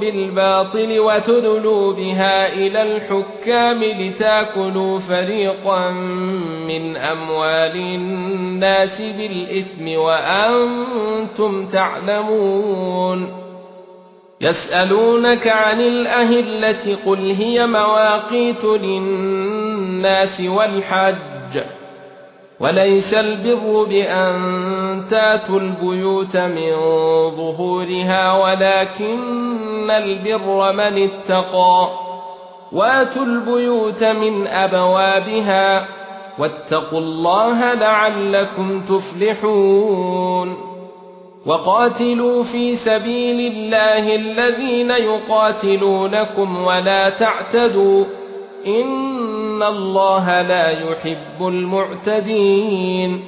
بالباطل وتدلوا بها إلى الحكام لتأكلوا فريقا من أموال الناس بالإثم وأنتم تعلمون. يسألونك عن الأهلة قل هي مواقيت للناس والحج. وليس البر بأن تاتوا البيوت من ظهورها ولكن البر من اتقى. واتوا البيوت من أبوابها واتقوا الله لعلكم تفلحون. وقاتلوا في سبيل الله الذين يقاتلونكم ولا تعتدوا. ان الله لا يحب المعتدين